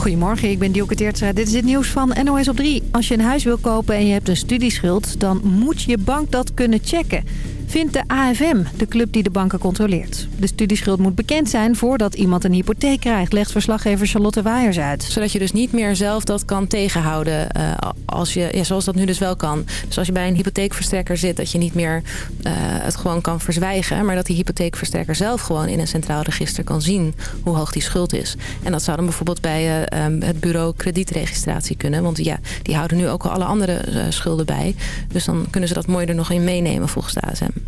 Goedemorgen, ik ben Dielke. Dit is het nieuws van NOS op 3. Als je een huis wil kopen en je hebt een studieschuld... dan moet je bank dat kunnen checken vindt de AFM, de club die de banken controleert. De studieschuld moet bekend zijn voordat iemand een hypotheek krijgt, legt verslaggever Charlotte Waaiers uit. Zodat je dus niet meer zelf dat kan tegenhouden, uh, als je, ja, zoals dat nu dus wel kan. Dus als je bij een hypotheekverstrekker zit, dat je niet meer uh, het gewoon kan verzwijgen. Maar dat die hypotheekverstrekker zelf gewoon in een centraal register kan zien hoe hoog die schuld is. En dat zou dan bijvoorbeeld bij uh, um, het bureau kredietregistratie kunnen. Want ja, die houden nu ook al alle andere schulden bij. Dus dan kunnen ze dat mooi er nog in meenemen volgens de ASM.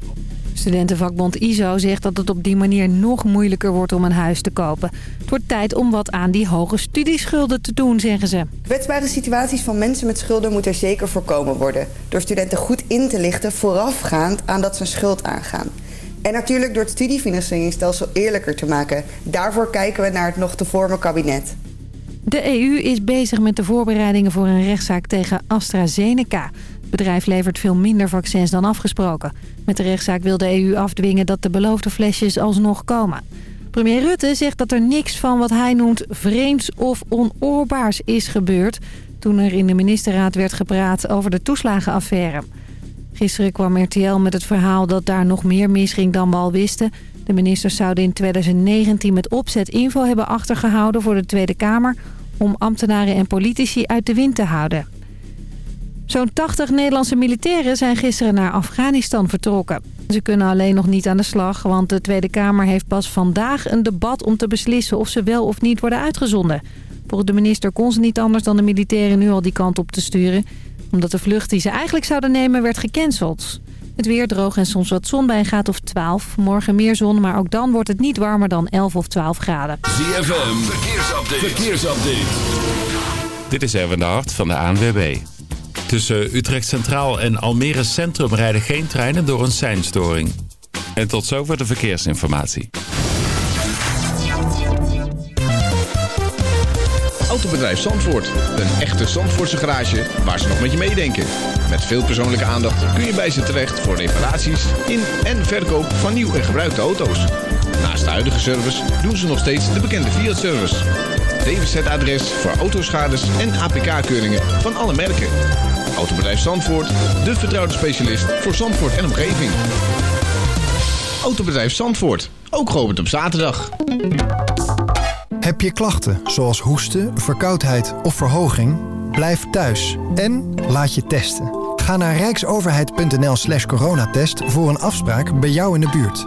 Studentenvakbond ISO zegt dat het op die manier nog moeilijker wordt om een huis te kopen. Het wordt tijd om wat aan die hoge studieschulden te doen, zeggen ze. Kwetsbare situaties van mensen met schulden moeten zeker voorkomen worden. Door studenten goed in te lichten voorafgaand aan dat ze een schuld aangaan. En natuurlijk door het studiefinancieringsstelsel eerlijker te maken. Daarvoor kijken we naar het nog te vormen kabinet. De EU is bezig met de voorbereidingen voor een rechtszaak tegen AstraZeneca. Het bedrijf levert veel minder vaccins dan afgesproken. Met de rechtszaak wil de EU afdwingen dat de beloofde flesjes alsnog komen. Premier Rutte zegt dat er niks van wat hij noemt vreemds of onoorbaars is gebeurd... toen er in de ministerraad werd gepraat over de toeslagenaffaire. Gisteren kwam RTL met het verhaal dat daar nog meer misging dan we al wisten. De ministers zouden in 2019 met opzet info hebben achtergehouden voor de Tweede Kamer... om ambtenaren en politici uit de wind te houden. Zo'n 80 Nederlandse militairen zijn gisteren naar Afghanistan vertrokken. Ze kunnen alleen nog niet aan de slag, want de Tweede Kamer heeft pas vandaag een debat om te beslissen of ze wel of niet worden uitgezonden. Volgens de minister kon ze niet anders dan de militairen nu al die kant op te sturen, omdat de vlucht die ze eigenlijk zouden nemen werd gecanceld. Het weer droog en soms wat zon bij een graad of 12. Morgen meer zon, maar ook dan wordt het niet warmer dan 11 of 12 graden. ZFM, verkeersupdate. verkeersupdate. Dit is Erwin de Hart van de ANWB. Tussen Utrecht Centraal en Almere Centrum rijden geen treinen door een seinstoring. En tot zover de verkeersinformatie. Autobedrijf Zandvoort. Een echte Zandvoortse garage waar ze nog met je meedenken. Met veel persoonlijke aandacht kun je bij ze terecht voor reparaties in en verkoop van nieuw en gebruikte auto's. Naast de huidige service doen ze nog steeds de bekende Fiat-service. DWZ-adres voor autoschades en APK-keuringen van alle merken. Autobedrijf Zandvoort, de vertrouwde specialist voor Zandvoort en omgeving. Autobedrijf Zandvoort, ook geopend op zaterdag. Heb je klachten zoals hoesten, verkoudheid of verhoging? Blijf thuis en laat je testen. Ga naar rijksoverheid.nl slash coronatest voor een afspraak bij jou in de buurt.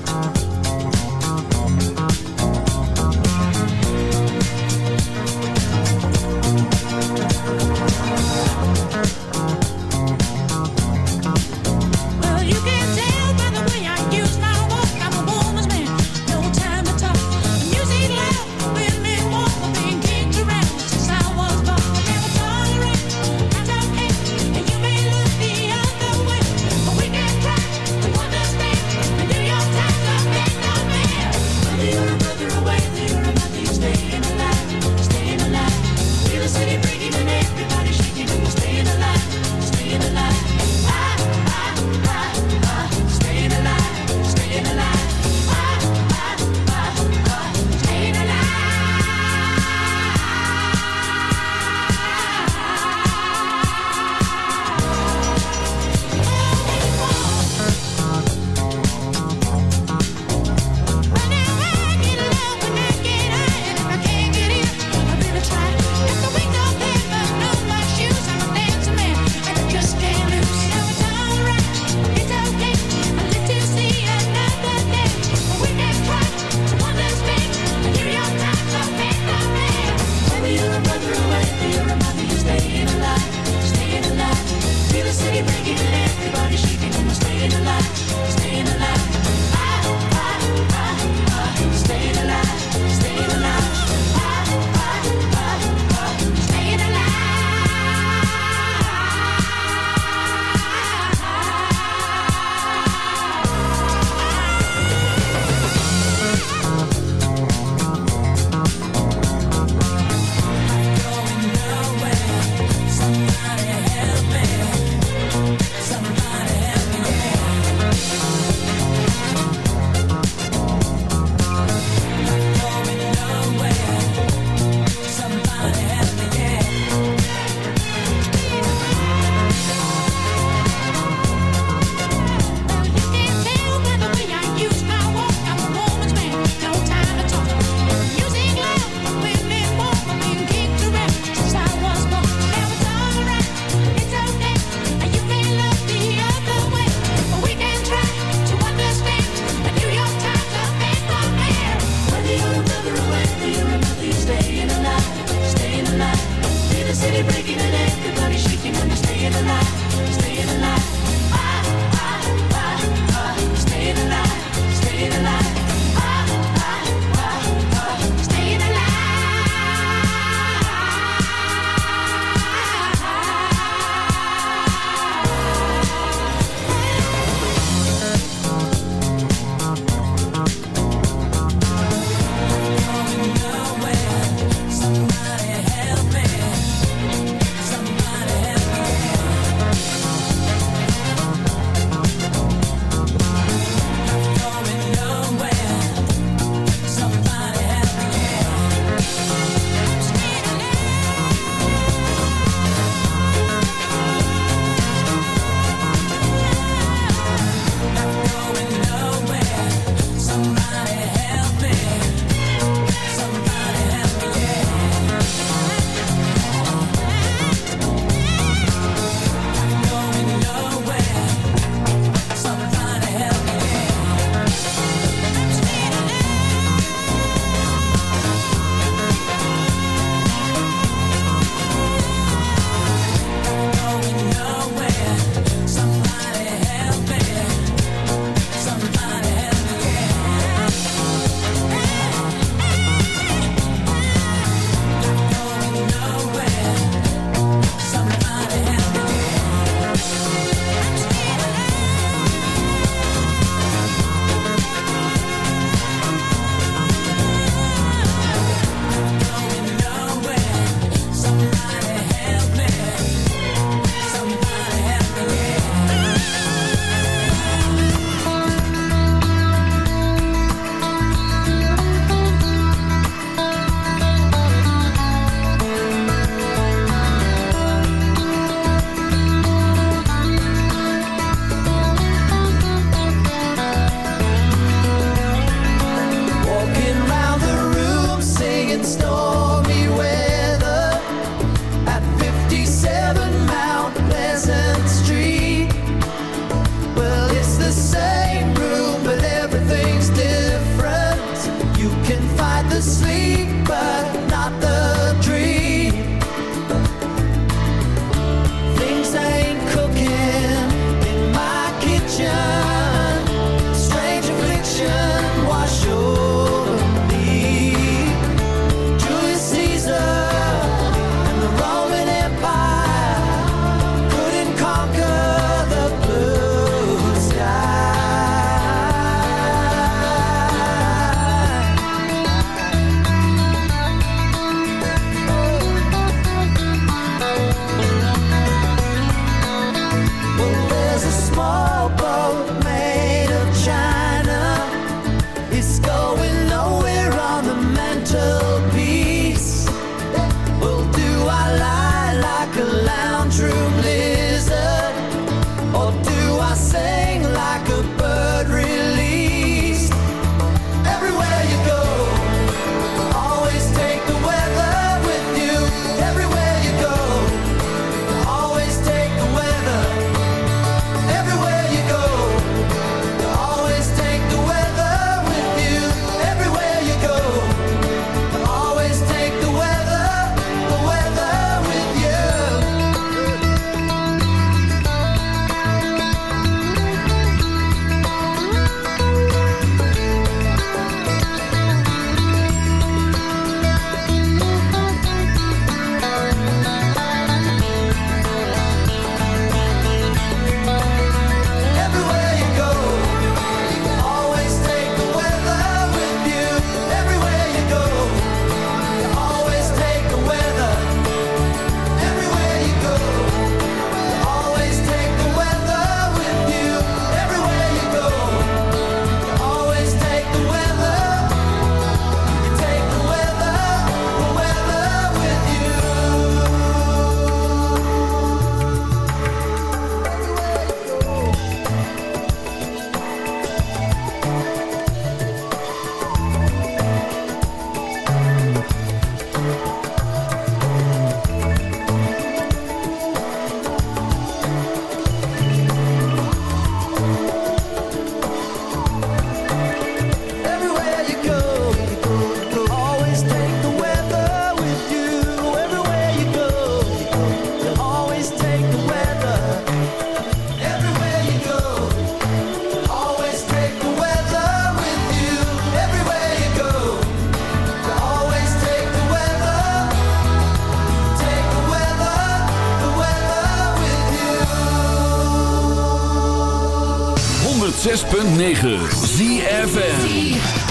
106.9 ZFN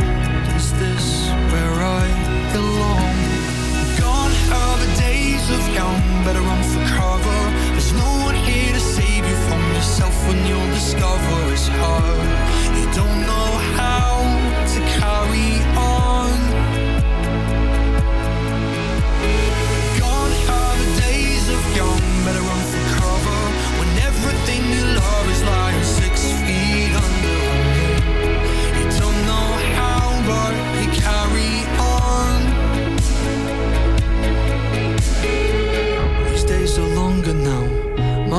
No one here to save you from yourself When you'll discover it's hard. You don't know how to carry on. Gone are the days of young Better run for cover When everything you love is lying six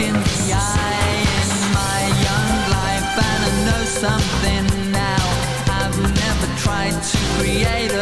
in the eye. My young life and I know something now. I've never tried to create a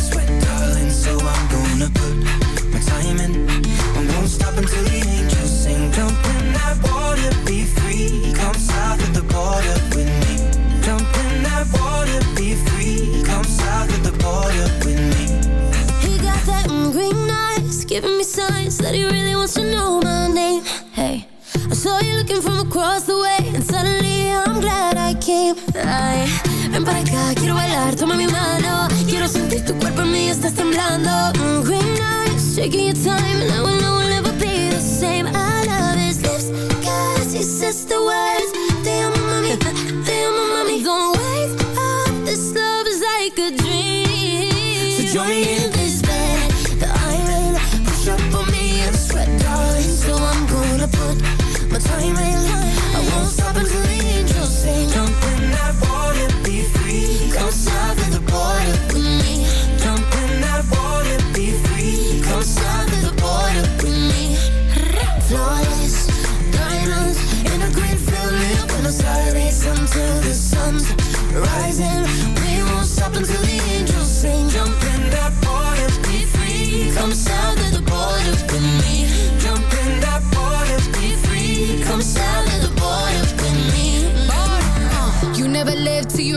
giving me signs that he really wants to know my name. Hey, I saw you looking from across the way, and suddenly I'm glad I came. Ay, ven para acá, quiero bailar, toma mi mano. Quiero sentir tu cuerpo en mí, estás temblando. Mm, green eyes, taking your time, and I will never be the same. I love his lips, cause he says the words.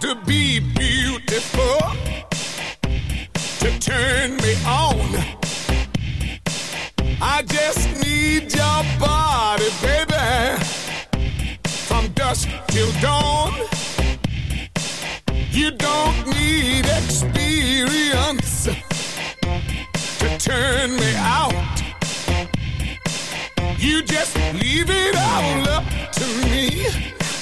to be.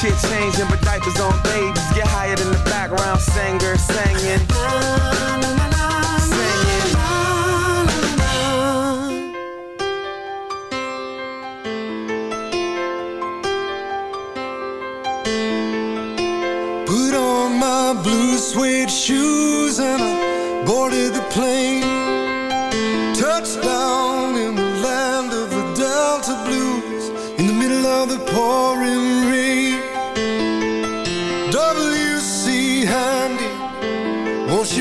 shit changing, but diapers on babies get higher than the background singer singing. Put on my blue suede shoes and I boarded the plane. Touchdown in the land of the Delta Blues in the middle of the pouring rain.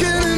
Walking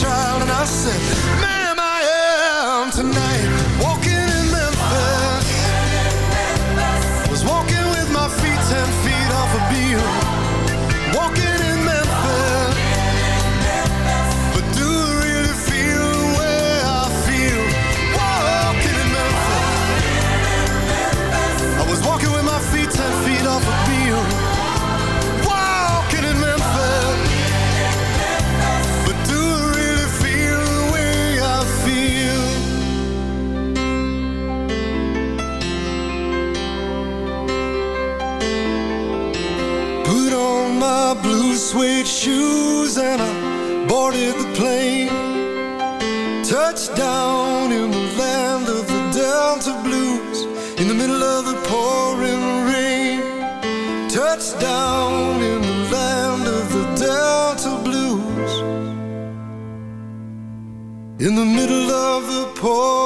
child? And I said, ma'am Touchdown in the land of the Delta Blues. In the middle of the pouring